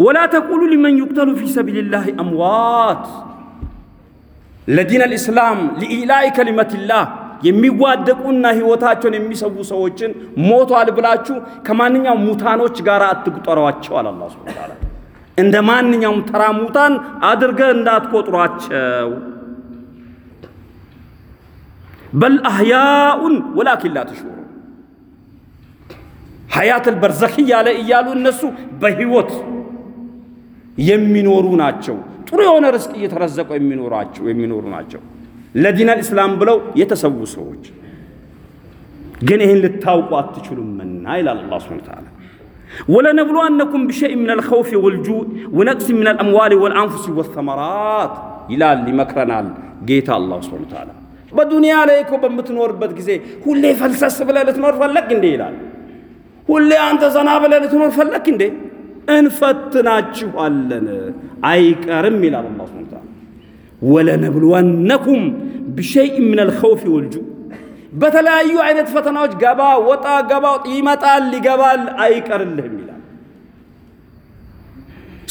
ወላ ተቁሉ ሊመን ዩቅተሉ ፊ ሰቢልላህ አምዋት ለዲን አልእስላም ሊኢላይ ከሊመትላህ የሚዋደቁና ህይወታቸውን የሚሰዉ ሰዎችን ሞቷል ብላችሁ ከማንኛውም ሙታኖች ጋር አትቁጠሯቸው አለ አላህ ሱብሓነሁ ወተዓላ። እንደ ማንኛውም ተራ ሙታን አድርገህ እንዳትቆጥሯቸው። በል አህያኡን ወላኪን ላ ተሽዑሩን ሐያተል በርዘኽያ ላይ እያሉ እነሱ በህይወት የሚኖሩ ናቸው። ጥሩ የሆነ ርስቅ እየተረዘቁ የሚኖራቸው የሚኖሩ ናቸው። ለዲነል እስላም ብለው የተሰዉ ሰዎች ግን ይህን ልታውቁ አትችሉምና ይላል አላህ ሱብሓነሁ ወተዓላ። ወለነብሉወነኩም ቢሸይእ ሚነል ኸውፊ ወልጁዕ ወነቅሲ ሚነል አምዋሊ ወልአንፉሲ ወሰመራት ይላል ይመክረናል ጌታ አላህ ሱብሓነሁ ወተዓላ። በዱንያ ላይ እኮ በምትኖርበት ጊዜ ሁሌ ፈልሰስ ብለህ ልትኖር ፈለግ እንዴ ይላል። ሁሌ አንተ ዘና ብለህ ልትኖር ፈለግ እንዴ? እንፈትናችኋለን አይቀርም ይላል አላህ ሱብሓነሁ ወተዓላ። ወለነብሉወነኩም ቢሸይእ ሚነል ኸውፊ ወልጁዕ በተለያዩ አይነት ፈተናዎች ገባ ወጣ ገባ ይመጣል ይገባል አይቀርልህም ይላል።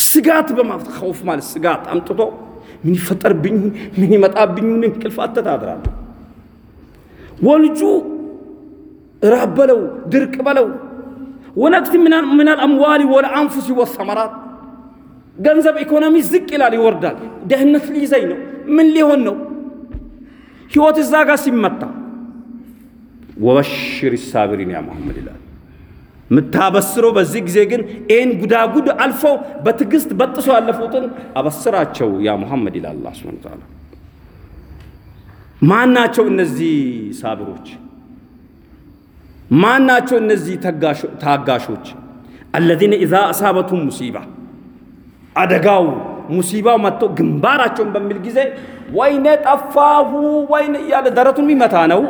ስጋት በማፍት ኸውፍ ማለት ስጋት አምጥቶ ምን ይፈጠርብኝ ምን ይመጣብኝ እንቅልፍ አጥተህ ታድራለህ። ወልጁ ራብ በለው ድርቅ በለው ወነቅሲ ሚነል አምዋሊ ወልአንፉሲ ወሰመራት ገንዘብ ኢኮኖሚ ዝቅ ይላል ይወርዳል። ደህንነት ሊይዘኝ ነው ምን ሊሆን ነው ህይወት እዛ ጋር ሲመታ ወበሽር ሳቢሪን ያ መሐመድ ይላል። የምታበስረው በዚህ ጊዜ ግን ይህን ጉዳጉድ አልፈው በትዕግስት በጥሶ ያለፉትን አበስራቸው ያ ሙሐመድ ይላል አላህ ሱብሓነሁ ወተዓላ። ማን እነዚህ ሳቢሮች? ማን ናቸው እነዚህ ታጋሾች? አለዚነ ኢዛ አሳበቱም ሙሲባ አደጋው ሙሲባው መጥቶ ግንባራቸውን በሚል ጊዜ ወይኔ ጠፋሁ ወይኔ እያለ ደረቱን የሚመታ ነው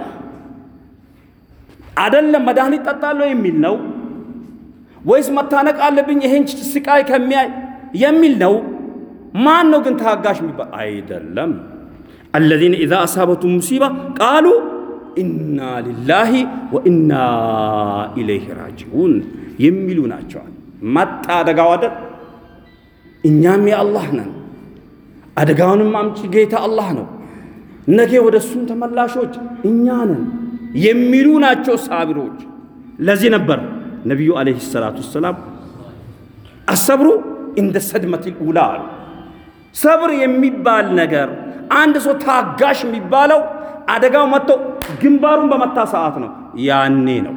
አደለም መድኃኒት ጠጣለሁ የሚል ነው ወይስ መታነቅ አለብኝ ይሄን ስቃይ ከሚያይ የሚል ነው? ማን ነው ግን ታጋሽ የሚባል አይደለም። አለዚነ ኢዛ አሳበቱ ሙሲባ ቃሉ ኢና ሊላሂ ወኢና ኢለይሂ ራጂዑን የሚሉ ናቸዋል። መጣ አደጋው አይደል? እኛም የአላህ ነን፣ አደጋውንም አምጪ ጌታ አላህ ነው፣ ነገ ወደ እሱም ተመላሾች እኛ ነን የሚሉ ናቸው ሳቢሮች። ለዚህ ነበር ነቢዩ ዓለይሂ ሰላቱ ወሰላም አሰብሩ እንደ ሰድመቲል ኡላ አሉ። ሰብር የሚባል ነገር አንድ ሰው ታጋሽ የሚባለው አደጋው መጥቶ ግንባሩን በመታ ሰዓት ነው። ያኔ ነው።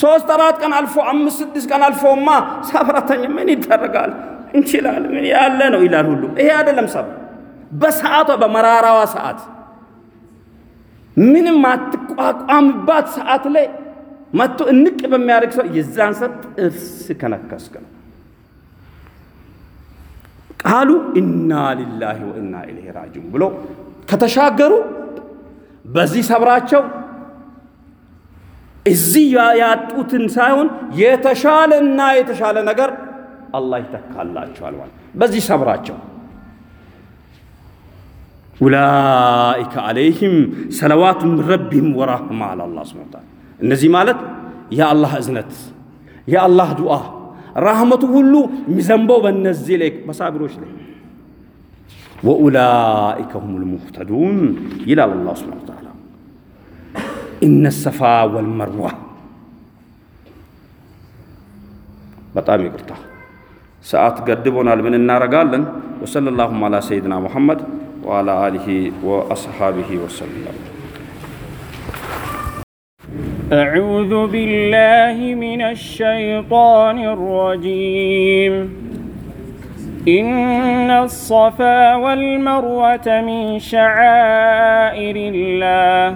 ሶስት አራት ቀን አልፎ አምስት ስድስት ቀን አልፎማ ሰብረተኝ ምን ይደረጋል እንችላል ምን ያለ ነው ይላል ሁሉ። ይሄ አይደለም ሰብር። በሰዓቷ በመራራዋ ሰዓት ምንም አትቋቋምባት ሰዓት ላይ መጥቶ እንቅ በሚያደርግ ሰው የዛን ሰዓት ጥርስ ከነከስክ ነው። ቃሉ ኢና ሊላሂ ወኢና ኢለይሂ ራጂዑን ብሎ ከተሻገሩ በዚህ ሰብራቸው እዚህ ያጡትን ሳይሆን የተሻለና የተሻለ ነገር አላህ ይተካላቸዋል ማለት በዚህ ሰብራቸው ኡላኢከ አለይህም ሰለዋቱ ምን ረቢህም ወራህማ አለ አላህ ሱብሓነሁ ወተዓላ። እነዚህ ማለት የአላህ እዝነት የአላህ ዱዓ ራህመቱ ሁሉ የሚዘንበው በእነዚህ ላይ በሳቢሮች ላይ ወኡላኢከ ሁሙል ሙህተዱን ይላል አላህ ሱብሓነሁ ወተዓላ። ኢነ ሰፋ ወልመርዋ በጣም ይቅርታ ሰዓት ገድቦናል። ምን እናረጋለን? ወሰለላሁ ዐላ ሰይድና ሙሐመድ وعلى آله وأصحابه وسلم أعوذ بالله من الشيطان الرجيم إن الصفا والمروة من شعائر الله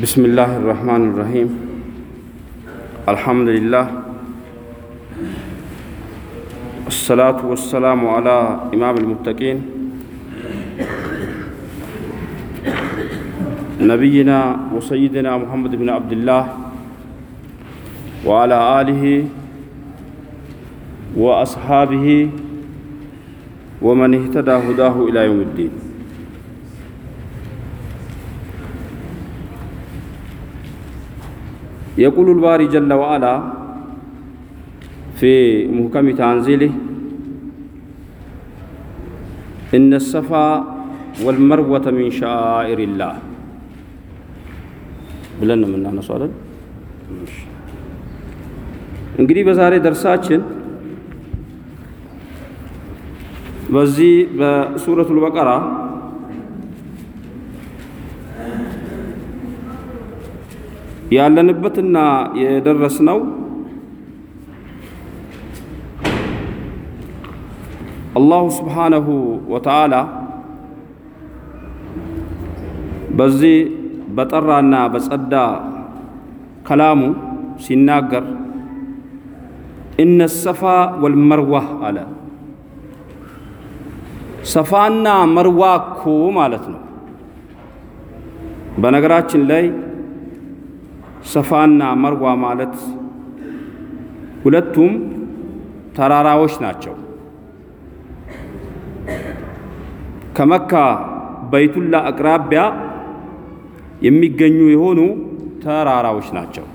بسم الله الرحمن الرحيم الحمد لله الصلاة والسلام على إمام المتقين نبينا وسيدنا محمد بن عبد الله وعلى آله وأصحابه ومن اهتدى هداه إلى يوم الدين يقول الباري جل وعلا في محكم تنزيله إن الصفا والمروة من شعائر الله ብለን ነው የምናነሳው አይደል? እንግዲህ በዛሬ ደርሳችን በዚህ በሱረቱል በቀራ ያለንበትና የደረስነው አላሁ ስብሓነሁ ወተዓላ በዚህ በጠራና በጸዳ ከላሙ ሲናገር እነ ሰፋ ወልመርዋ አለ። ሰፋና መርዋ እኮ ማለት ነው። በነገራችን ላይ ሰፋና መርዋ ማለት ሁለቱም ተራራዎች ናቸው። ከመካ በይቱላ አቅራቢያ የሚገኙ የሆኑ ተራራዎች ናቸው።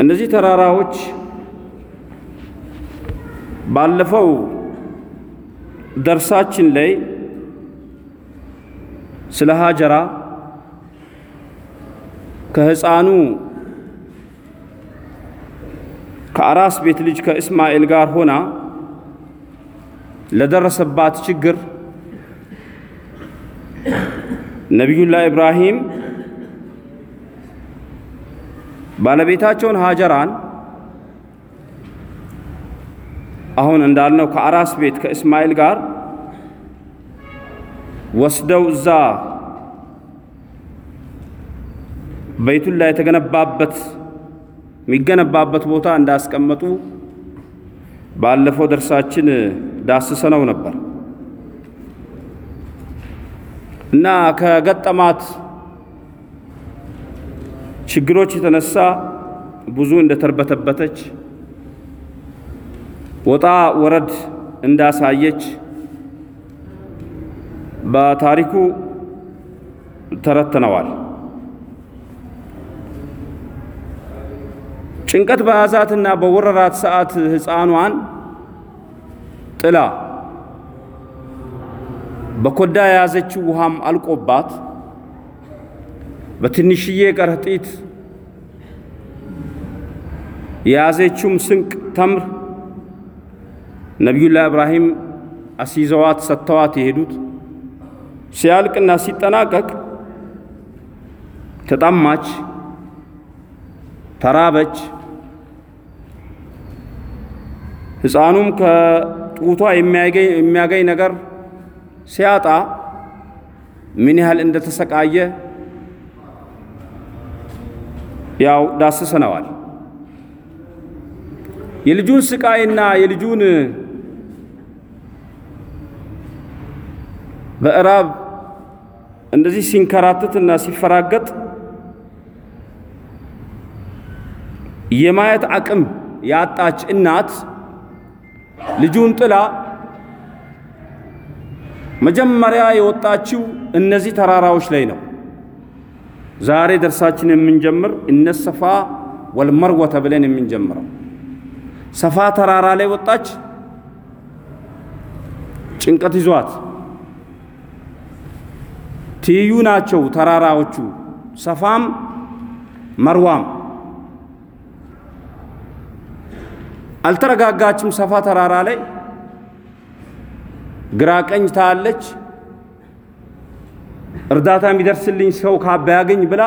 እነዚህ ተራራዎች ባለፈው ደርሳችን ላይ ስለ ሀጀራ ከሕፃኑ ከአራስ ቤት ልጅ ከእስማኤል ጋር ሆና ለደረሰባት ችግር ነቢዩላህ ኢብራሂም ባለቤታቸውን ሀጀራን አሁን እንዳልነው ከአራስ ቤት ከእስማኤል ጋር ወስደው እዛ በይቱላ የተገነባበት የሚገነባበት ቦታ እንዳስቀመጡ ባለፈው ደርሳችን ዳስሰነው ነበር እና ከገጠማት ችግሮች የተነሳ ብዙ እንደተርበተበተች ወጣ ወረድ እንዳሳየች በታሪኩ ተረትነዋል። ጭንቀት በያዛትና በወረራት ሰዓት ሕፃኗን ጥላ በኮዳ የያዘችው ውሃም አልቆባት በትንሽዬ ከረጢት የያዘችውም ስንቅ ተምር ነቢዩላህ ኢብራሂም አስይዘዋት ሰጥተዋት የሄዱት ሲያልቅና ሲጠናቀቅ ተጠማች፣ ተራበች። ሕፃኑም ከጡቷ የሚያገኝ ነገር ሲያጣ ምን ያህል እንደተሰቃየ ያው ዳስሰነዋል። የልጁን ስቃይና የልጁን በእራብ እንደዚህ ሲንከራትትና ሲፈራገጥ የማየት አቅም ያጣች እናት ልጁን ጥላ መጀመሪያ የወጣችው እነዚህ ተራራዎች ላይ ነው። ዛሬ ደርሳችን የምንጀምር እነ ሰፋ ወልመርወተ የምንጀምረው ሰፋ ተራራ ላይ ወጣች። ጭንቀት ይዟት ትይዩ ናቸው ተራራዎቹ፣ ሰፋም መርዋም። አልተረጋጋችም። ሰፋ ተራራ ላይ ግራ ቀኝ ታያለች። እርዳታ የሚደርስልኝ ሰው ካባ ያገኝ ብላ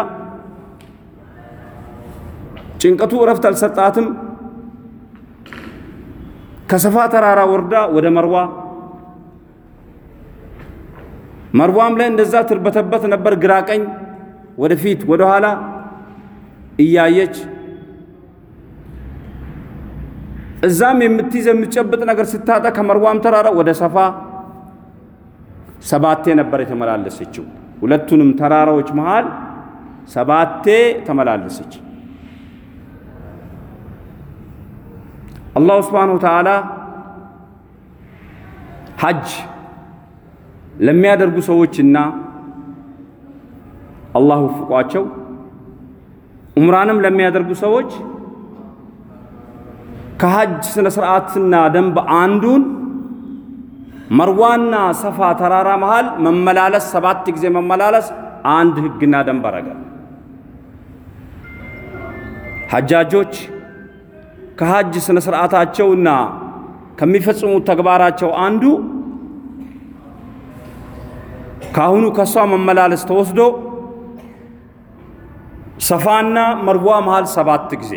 ጭንቀቱ እረፍት አልሰጣትም። ከሰፋ ተራራ ወርዳ ወደ መርዋ መርዋም ላይ እንደዛ ትርበተበት ነበር። ግራ ቀኝ፣ ወደፊት ወደ ኋላ እያየች እዛም የምትይዝ የምትጨብጥ ነገር ስታጣ ከመርዋም ተራራ ወደ ሰፋ ሰባቴ ነበር የተመላለሰችው። ሁለቱንም ተራራዎች መሃል ሰባቴ ተመላለሰች። አላሁ ስብሓነሁ ወተዓላ ሐጅ ለሚያደርጉ ሰዎችና አላህ ወፍቋቸው ዑምራንም ለሚያደርጉ ሰዎች ከሐጅ ስነ ስርዓትና ደንብ አንዱን መርዋና ሰፋ ተራራ መሃል መመላለስ ሰባት ጊዜ መመላለስ አንድ ህግና ደንብ አረገ። ሐጃጆች ከሐጅ ስነ ስርዓታቸውና ከሚፈጽሙት ተግባራቸው አንዱ ካሁኑ ከሷ መመላለስ ተወስዶ ሰፋና መርዋ መሃል ሰባት ጊዜ።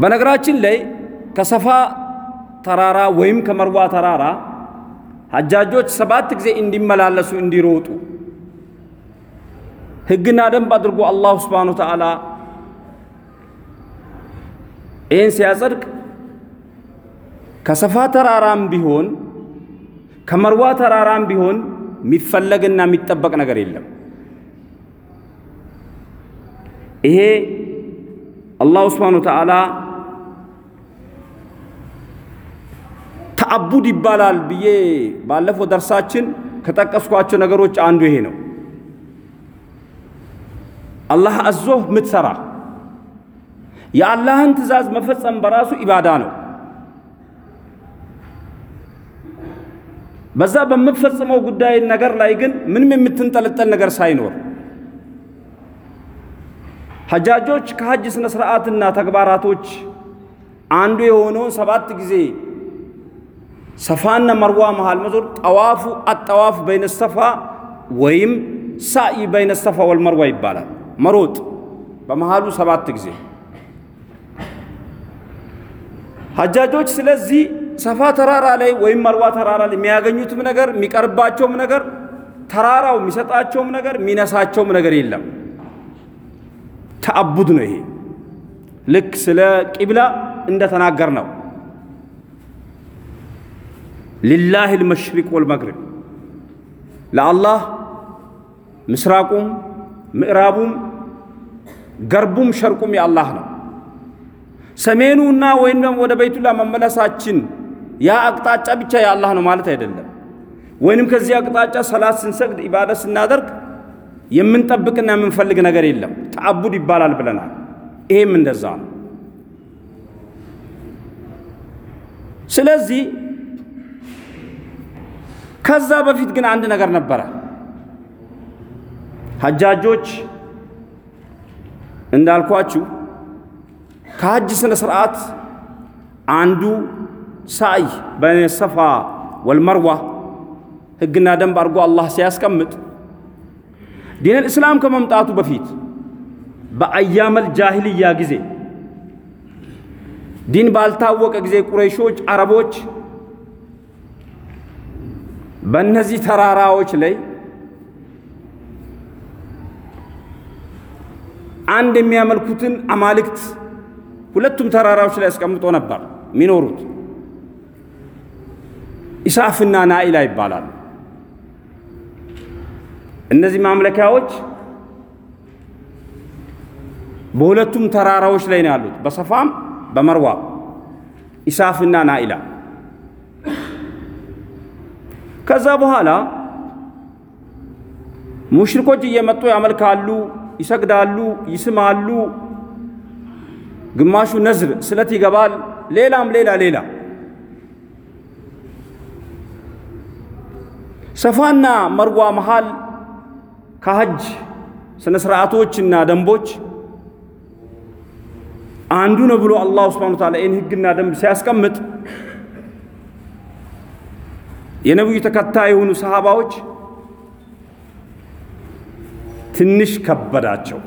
በነገራችን ላይ ከሰፋ ተራራ ወይም ከመርዋ ተራራ ሐጃጆች ሰባት ጊዜ እንዲመላለሱ እንዲሮጡ ህግና ደንብ አድርጎ አላሁ ስብሓነ ወተዓላ ይህን ሲያጸድቅ ከሰፋ ተራራም ቢሆን ከመርዋ ተራራም ቢሆን የሚፈለግና የሚጠበቅ ነገር የለም። ይሄ አላሁ ስብሓነ ወተዓላ ተአቡድ ይባላል ብዬ ባለፈው ደርሳችን ከጠቀስኳቸው ነገሮች አንዱ ይሄ ነው። አላህ አዞህ ምትሰራ የአላህን ትእዛዝ መፈጸም በራሱ ኢባዳ ነው። በዛ በምትፈጽመው ጉዳይ ነገር ላይ ግን ምንም የምትንጠለጠል ነገር ሳይኖር ሐጃጆች ከሐጅ ስነ ስርዓትና ተግባራቶች አንዱ የሆነውን ሰባት ጊዜ ሰፋና መርዋ መሃል መዞር ጠዋፉ አጠዋፍ በይነ ሰፋ ወይም ሳኢ በይነ ሰፋ ወልመርዋ ይባላል። መሮጥ በመሃሉ ሰባት ጊዜ ሐጃጆች ስለዚህ ሰፋ ተራራ ላይ ወይም መርዋ ተራራ ላይ የሚያገኙትም ነገር የሚቀርባቸውም ነገር ተራራው የሚሰጣቸውም ነገር የሚነሳቸውም ነገር የለም። ተአቡድ ነው ይሄ። ልክ ስለ ቂብላ እንደተናገር ነው። ሊላህ ልመሽሪቅ ወልመግሪብ ለአላህ ምስራቁም ምዕራቡም ገርቡም ሸርቁም የአላህ ነው። ሰሜኑና ወይም ወደ ቤቱላ መመለሳችን ያ አቅጣጫ ብቻ የአላህ ነው ማለት አይደለም። ወይንም ከዚህ አቅጣጫ ሰላት ስንሰግድ ኢባዳ ስናደርግ የምንጠብቅና የምንፈልግ ነገር የለም። ተአቡድ ይባላል ብለናል። ይሄም እንደዛ ነው። ስለዚህ ከዛ በፊት ግን አንድ ነገር ነበረ። ሐጃጆች እንዳልኳችሁ ከሐጅ ስነ ስርዓት አንዱ ሳይ በይነ ሰፋ ወልመርዋ ህግና ደንብ አድርጎ አላህ ሲያስቀምጥ ዲነል እስላም ከመምጣቱ በፊት በአያመል ጃሂልያ ጊዜ ዲን ባልታወቀ ጊዜ ቁረይሾች፣ አረቦች በእነዚህ ተራራዎች ላይ አንድ የሚያመልኩትን አማልክት ሁለቱም ተራራዎች ላይ አስቀምጦ ነበር የሚኖሩት። ኢሳፍና ናኢላ ይባላሉ። እነዚህ ማምለኪያዎች በሁለቱም ተራራዎች ላይ ነው ያሉት፣ በሰፋም በመርዋ ኢሳፍና ናኢላ። ከዛ በኋላ ሙሽሪኮች እየመጡ ያመልካሉ፣ ይሰግዳሉ፣ ይስማሉ። ግማሹ ነዝር ስለት ይገባል፣ ሌላም ሌላ ሌላ ሰፋና መርዋ መሃል ከሐጅ ስነ ስርዓቶችና ደንቦች አንዱ ነው ብሎ አላሁ ስብሓነሁ ወተዓላ ይህን ህግና ደንብ ሲያስቀምጥ የነቢዩ ተከታይ የሆኑ ሰሃባዎች ትንሽ ከበዳቸው።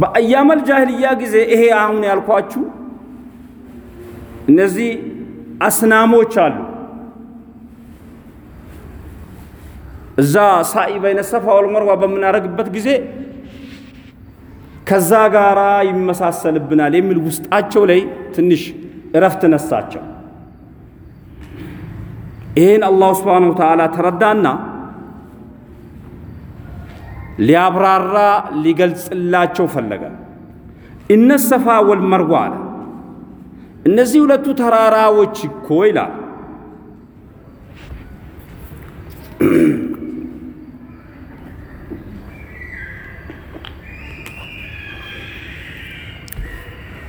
በአያመል ጃህልያ ጊዜ ይሄ አሁን ያልኳችሁ እነዚህ አስናሞች አሉ። እዛ ሳኢ በይነ ሰፋ ወልመርዋ በምናደርግበት ጊዜ ከዛ ጋራ ይመሳሰልብናል የሚል ውስጣቸው ላይ ትንሽ እረፍት ነሳቸው። ይህን አላሁ ስብሓነሁ ወተዓላ ተረዳና ሊያብራራ ሊገልጽላቸው ፈለገ። እነ ሰፋ ወልመርዋ አለ እነዚህ ሁለቱ ተራራዎች እኮ ይላል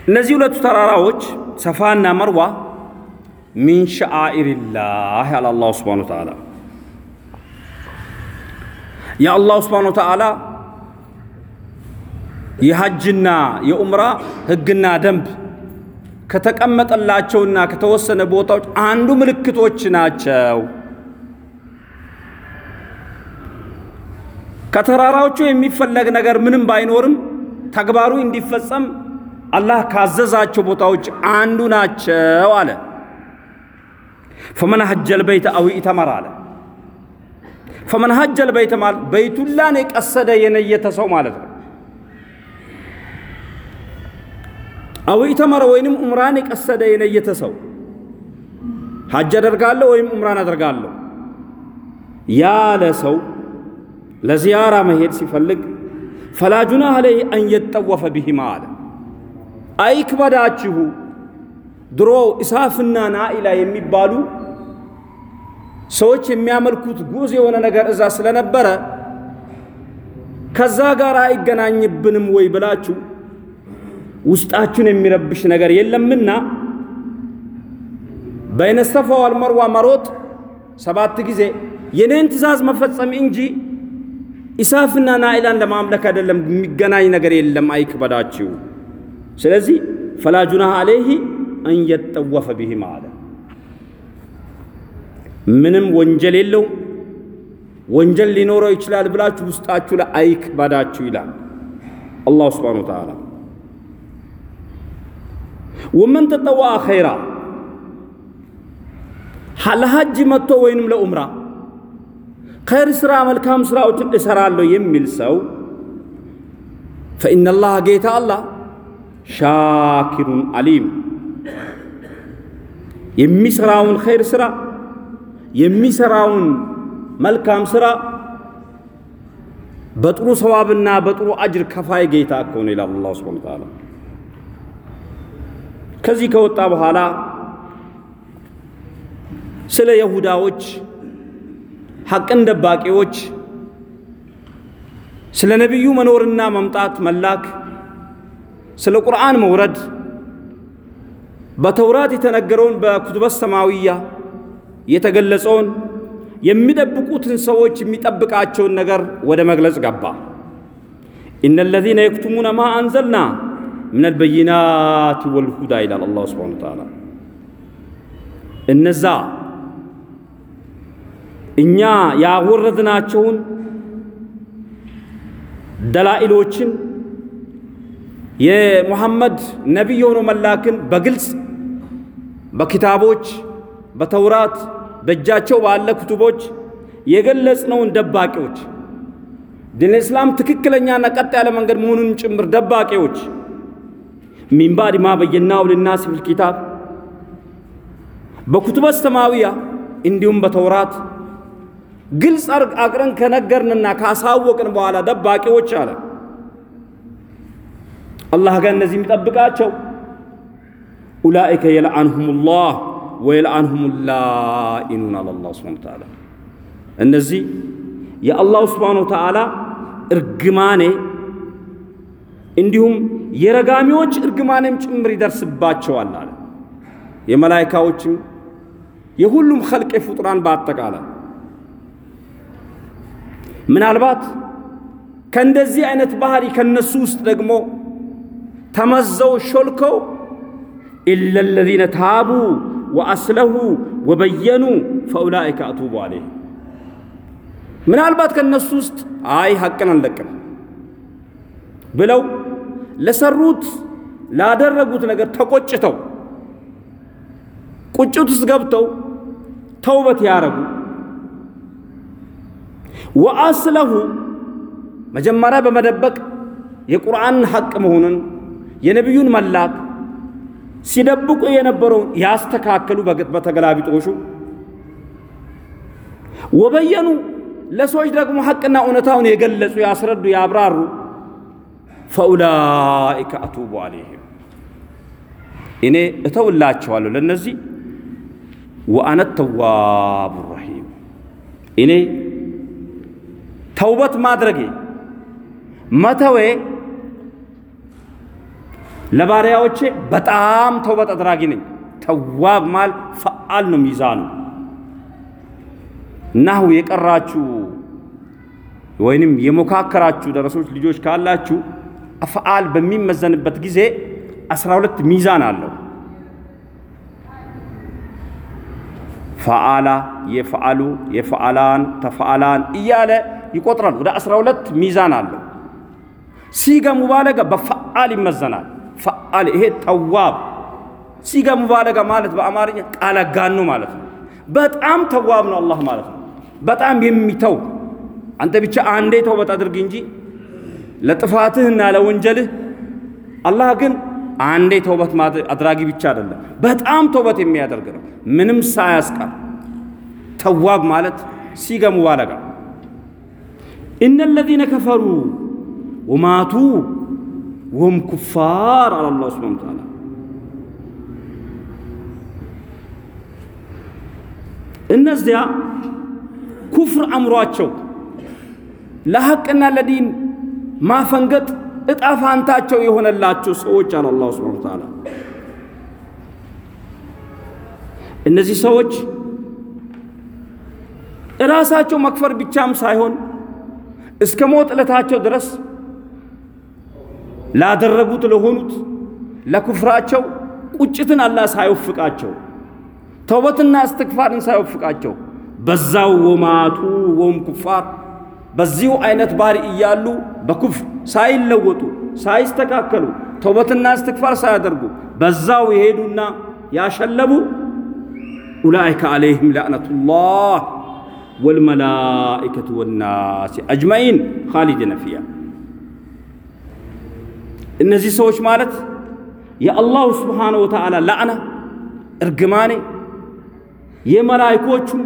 እነዚህ ሁለቱ ተራራዎች ሰፋና መርዋ ሚን ሸዓኢሪላህ ያለ አላሁ ስብሓነሁ ወተዓላ የአላሁ ስብሓነሁ ወተዓላ የሐጅና የኡምራ ሕግና ደንብ ከተቀመጠላቸውና ከተወሰነ ቦታዎች አንዱ ምልክቶች ናቸው። ከተራራዎቹ የሚፈለግ ነገር ምንም ባይኖርም ተግባሩ እንዲፈጸም አላህ ካዘዛቸው ቦታዎች አንዱ ናቸው አለ። ፈመን ሀጀል በይተ አው ኢተመር አለ። ፈመን ሀጀል በይተ ማለት በይቱላን የቀሰደ የነየተ ሰው ማለት ነው። አው ኢተመረ ወይንም ኡምራን የቀሰደ የነየተ ሰው ሀጅ አደርጋለሁ ወይም ኡምራን አደርጋለሁ ያለ ሰው ለዚያራ መሄድ ሲፈልግ ፈላ ጁናህ ዐለይሂ አን የጠወፈ ቢሂማ አለ። አይክበዳችሁ። ድሮ ኢሳፍና ናኢላ የሚባሉ ሰዎች የሚያመልኩት ጉዝ የሆነ ነገር እዛ ስለነበረ ከዛ ጋር አይገናኝብንም ወይ ብላችሁ ውስጣችሁን የሚረብሽ ነገር የለምና በይነ ሰፋ ወልመርዋ መሮጥ ሰባት ጊዜ የኔን ትእዛዝ መፈጸም እንጂ ኢሳፍና ናኢላን ለማምለክ አይደለም። የሚገናኝ ነገር የለም። አይክበዳችሁ። ስለዚህ ፈላ ጁናህ ዐለይሂ አን የጠወፈ ቢሂማ አለ። ምንም ወንጀል የለው። ወንጀል ሊኖረው ይችላል ብላችሁ ውስጣችሁ ላይ አይክበዳችሁ ይላል አላሁ ስብሓነሁ ወተዓላ። ወመን ተጠወዐ ኸይራ ለሐጅ መጥቶ ወይንም ለኡምራ ኸይር ስራ መልካም ስራዎችን እሰራለሁ የሚል ሰው ፈኢነላህ ጌታ አላህ ሻኪሩን አሊም የሚሰራውን ኸይር ስራ የሚሰራውን መልካም ስራ በጥሩ ሰዋብና በጥሩ አጅር ከፋይ ጌታ እኮ ይላል አላሁ ሱብሓነሁ ወተዓላ። ከዚህ ከወጣ በኋላ ስለ የሁዳዎች ሐቅን ደባቂዎች ስለ ነቢዩ መኖርና መምጣት መላክ ስለ ቁርአን መውረድ በተውራት የተነገረውን በኩቱበ ሰማዊያ የተገለጸውን የሚደብቁትን ሰዎች የሚጠብቃቸውን ነገር ወደ መግለጽ ገባ። ኢነ ለዚነ የክቱሙነ ማ አንዘልና ምን አልበይናት ወልሁዳ ይላል አላሁ ስብሓነሁ ወተዓላ። እነዛ እኛ ያወረድናቸውን ደላኢሎችን የሙሐመድ ነቢይ ሆኖ መላክን በግልጽ በኪታቦች በተውራት በእጃቸው ባለ ክቱቦች የገለጽነውን ደባቂዎች ዲን እስላም ትክክለኛና ቀጥ ያለ መንገድ መሆኑን ጭምር ደባቂዎች ሚን ባዕድ ማ በየናሁ ሊናስ ፊል ኪታብ በኩቱበ ሰማዊያ እንዲሁም በተውራት ግልጽ አቅረን ከነገርንና ካሳወቅን በኋላ ደባቂዎች አለ። አላህ ጋር እነዚህ የሚጠብቃቸው ኡላኢከ የልአንሁም ላህ ወየልአንሁም ላኢኑን አለ አላሁ ስብሓነ ወተዓላ። እነዚህ የአላሁ ስብሓነ ወተዓላ እርግማኔ እንዲሁም የረጋሚዎች እርግማኔም ጭምር ይደርስባቸዋል አለ። የመላይካዎችም የሁሉም ኸልቅ ፍጡራን በአጠቃላይ ምናልባት ከእንደዚህ አይነት ባህሪ ከነሱ ውስጥ ደግሞ ተመዘው ሾልከው ኢለ ለዚነ ታቡ ወአስለሁ ወበየኑ ፈኡላኢከ አቱቡ አለይህ ምናልባት ከነሱ ውስጥ አይ ሐቅን አንለቅም ብለው ለሰሩት ላደረጉት ነገር ተቆጭተው ቁጭት ውስጥ ገብተው ተውበት ያረጉ ወአስለሁ መጀመሪያ በመደበቅ የቁርአንን ሐቅ መሆኑን የነቢዩን መላክ ሲደብቁ የነበረውን ያስተካከሉ በተገላቢጦሹ ወበየኑ ለሰዎች ደግሞ ሐቅና እውነታውን የገለጹ ያስረዱ ያብራሩ ፈኡላኢከ አቱቡ አለይህም እኔ እተውላቸዋለሁ ለነዚህ ወአነ ተዋቡ ረሂም እኔ ተውበት ማድረጌ መተዌ ለባሪያዎቼ በጣም ተውበት አድራጊ ነኝ። ተዋብ ማል ፈአል ነው ሚዛኑ። ናሁ የቀራችሁ ወይንም የሞካከራችሁ ደረሶች ልጆች ካላችሁ ፈአል በሚመዘንበት ጊዜ አስራ ሁለት ሚዛን አለው። ፈአላ፣ የፈአሉ፣ የፈአላን፣ ተፈአላን እያለ ይቆጥራል። ወደ አስራ ሁለት ሚዛን አለው። ሲጋ ሙባለጋ በፈአል ይመዘናል። ፈአል ይሄ ተዋብ ሲጋ ሙባለጋ ማለት በአማርኛ ቃል አጋኖ ማለት ነው። በጣም ተዋብ ነው አላህ ማለት ነው። በጣም የሚተው አንተ ብቻ አንዴ ተውበት አድርግ እንጂ ለጥፋትህና ለወንጀልህ። አላህ ግን አንዴ ተውበት አድራጊ ብቻ አይደለም፣ በጣም ተውበት የሚያደርግ ነው፣ ምንም ሳያስቀር። ተዋብ ማለት ሲጋ ሙባለጋ ኢነ ለዚነ ከፈሩ ወማቱ ወም ኩፋር አለ አላህ ሱብሓነሁ ወተዓላ። እነዚያ ኩፍር አምሯቸው ለሐቅና ለዲን ማፈንገጥ እጣ ፋንታቸው የሆነላቸው ሰዎች አለ አላህ ሱብሓነሁ ወተዓላ። እነዚህ ሰዎች እራሳቸው መክፈር ብቻም ሳይሆን እስከ ሞት ዕለታቸው ድረስ ላደረጉት ለሆኑት ለኩፍራቸው ቁጭትን አላህ ሳይወፍቃቸው ተውበትና እስትግፋርን ሳይወፍቃቸው በዛው ወማቱ ወም ኩፋር በዚሁ አይነት ባሪ እያሉ በኩፍር ሳይለወጡ ሳይስተካከሉ ተውበትና እስትግፋር ሳያደርጉ በዛው የሄዱና ያሸለቡ ኡላኢከ ዓለይህም ላዕነቱላህ ወልመላኢከቱ ወናሲ አጅማኢን ኻሊዲነ ፊያ እነዚህ ሰዎች ማለት የአላሁ ስብሓነ ወተዓላ ላዕና እርግማኔ የመላይኮቹም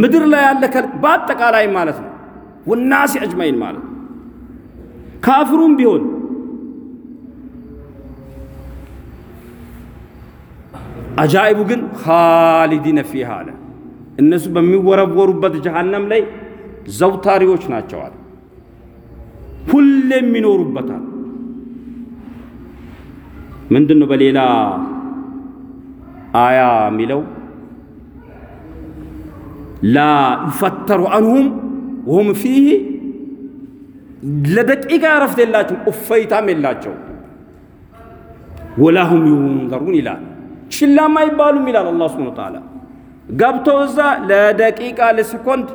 ምድር ላይ ያለ በአጠቃላይ ማለት ነው። ወናሲ አጅማኢን ማለት ካፍሩም ቢሆን አጃኢቡ ግን ኻሊዲነ ፊሃ አለ። እነሱ በሚወረወሩበት ጀሃነም ላይ ዘውታሪዎች ናቸዋል። ሁሌም ይኖሩበታል። ምንድን ነው በሌላ አያ የሚለው ላ ዩፈተሩ አንሁም ወሁም ፊህ ለደቂቃ እረፍት የላቸው እፈይታም የላቸው ወላሁም ዩንዘሩን ይላል። ችላም አይባሉም ይላል አላህ ሱብሓነሁ ወተዓላ። ገብተው እዛ ለደቂቃ ለሰኮንድ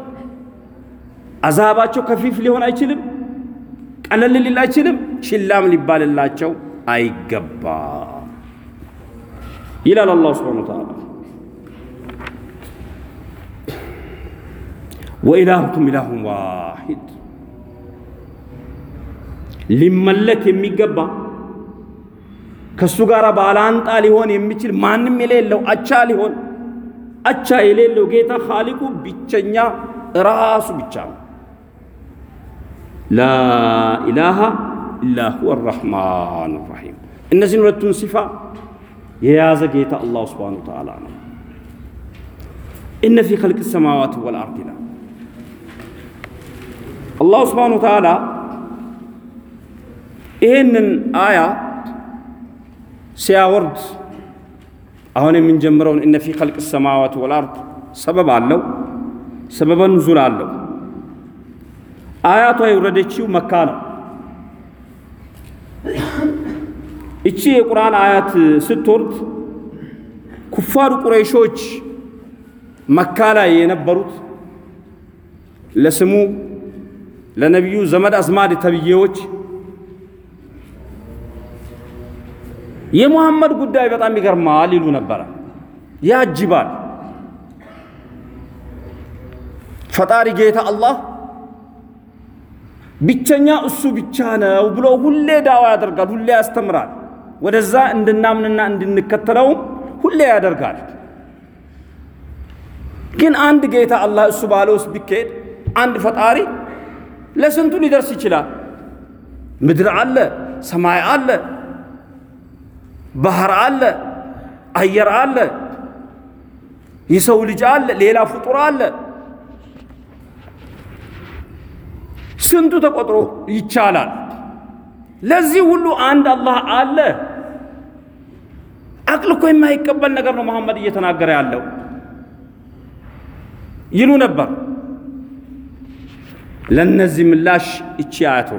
አዛባቸው ከፊፍ ሊሆን አይችልም፣ ቀለል ሊል አይችልም፣ ችላም ሊባልላቸው አይገባ ይላል አላህ ሱብሓነሁ ወተዓላ። ወኢላሁኩም ኢላሁን ዋሂድ ሊመለክ የሚገባ ከእሱ ጋር ባላንጣ ሊሆን የሚችል ማንም የሌለው አቻ ሊሆን አቻ የሌለው ጌታ ኻሊቁ ብቸኛ ራሱ ብቻ ነው። ኢላ إلا هو الرحمن الرحيم. النزل ولتون صفة؟ يازا جيتا الله سبحانه وتعالى إن في خلق السماوات والأرض لا. الله سبحانه وتعالى إن آية سيورد أهون من جمرون إن في خلق السماوات والأرض سبب علو سبب نزول علو. آياته يوردتشيو مكانه እቺ የቁርአን አያት ስትወርድ ኩፋሩ ቁረይሾች መካ ላይ የነበሩት ለስሙ ለነቢዩ ዘመድ አዝማድ ተብዬዎች የሙሐመድ ጉዳይ በጣም ይገርማል ይሉ ነበረ። ያጅባል። ፈጣሪ ጌታ አላህ ብቸኛ እሱ ብቻ ነው ብሎ ሁሌ ዳዋ ያደርጋል፣ ሁሌ ያስተምራል። ወደዛ እንድናምንና እንድንከተለውም ሁሌ ያደርጋል። ግን አንድ ጌታ አላህ እሱ ባለው ውስጥ ቢካሄድ አንድ ፈጣሪ ለስንቱ ሊደርስ ይችላል? ምድር አለ፣ ሰማይ አለ፣ ባህር አለ፣ አየር አለ፣ የሰው ልጅ አለ፣ ሌላ ፍጡር አለ። ስንቱ ተቆጥሮ ይቻላል? ለዚህ ሁሉ አንድ አላህ አለ። አቅል እኮ የማይቀበል ነገር ነው መሐመድ እየተናገረ ያለው ይሉ ነበር። ለነዚህ ምላሽ እቺ አያቱ